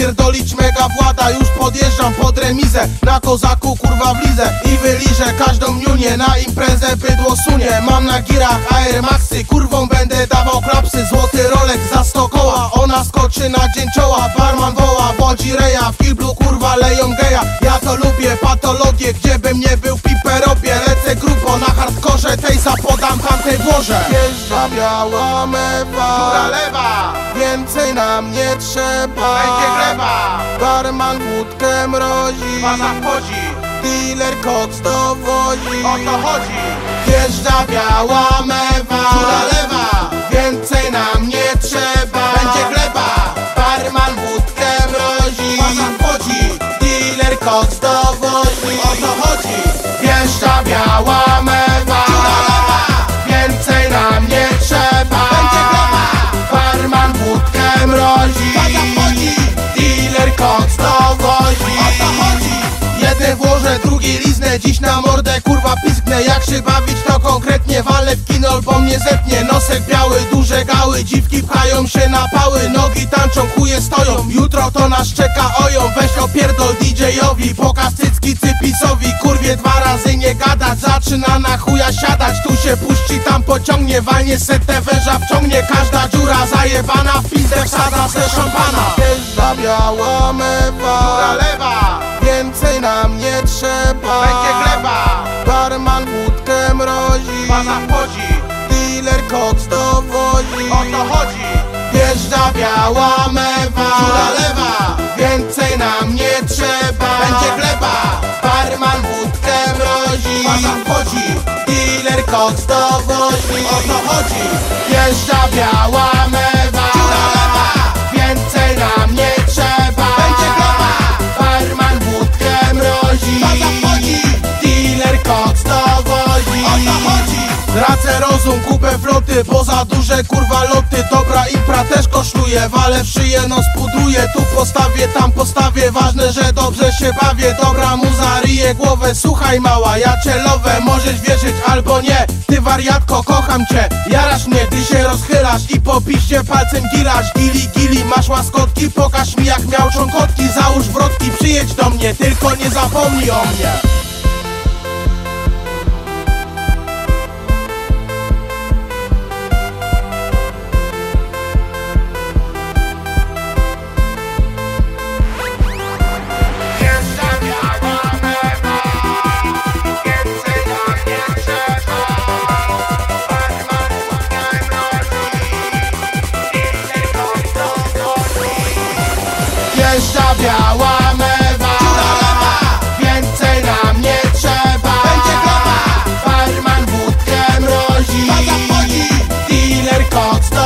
rozpierdolić mega włada. Już podjeżdżam pod remizę Na kozaku kurwa wlizę I wyliżę każdą niunię Na imprezę bydło sunie. Mam na girach Air Maxy Kurwą będę dawał klapsy. Złoty rolek za sto koła Ona skoczy na dzień czoła. Barman woła, wodzi reja W kiblu kurwa leją geja. Ja to lubię patologię Gdzie bym nie był pipę robię Lecę grubo na hardkorze Tej zapodam, tamtej włożę Wjeżdża biała mewa Góra lewa? Więcej nam nie trzeba. Będzie gleba Barman wódkę mrozi Baza wchodzi Dealer koks dowozi. O to chodzi. Wjeżdża biała mewa. Góra lewa Dziś na mordę kurwa pisknę. Jak się bawić to konkretnie Walę w kino, bo mnie zepnie Nosek biały, duże gały Dziwki pchają się na pały. Nogi tańczą, chuje stoją. Jutro to nas czeka oją Weź opierdol DJ-owi. Pokaz cycki cypisowi Kurwie dwa razy nie gadać. Zaczyna na chuja siadać. Tu się puści, tam pociągnie Walnie setę węża wciągnie. Każda dziura zajebana W pizdę wsadza ze szampana. Wjeżdża biała mewa Dealer koks dowozi O to chodzi. Wjeżdża biała mewa. Góra lewa. Więcej nam nie trzeba. Będzie gleba Barman wódkę mrozi. Baza wchodzi Dealer koks dowozi O to chodzi. Wjeżdża biała mewa Tracę rozum, kupę floty Bo za duże kurwa loty. Dobra impra też kosztuje Walę w szyję, no spudruję. Tu postawię, tam postawię Ważne, że dobrze się bawię. Dobra muza ryje głowę Słuchaj mała, ja celowe Możesz wierzyć albo nie Ty wariatko, kocham cię. Jarasz mnie, ty się rozchylasz I po piście palcem gilasz. Gili, gili, masz łaskotki Pokaż mi jak miał członkotki. Załóż wrotki, przyjedź do mnie Tylko nie zapomnij o mnie hearts.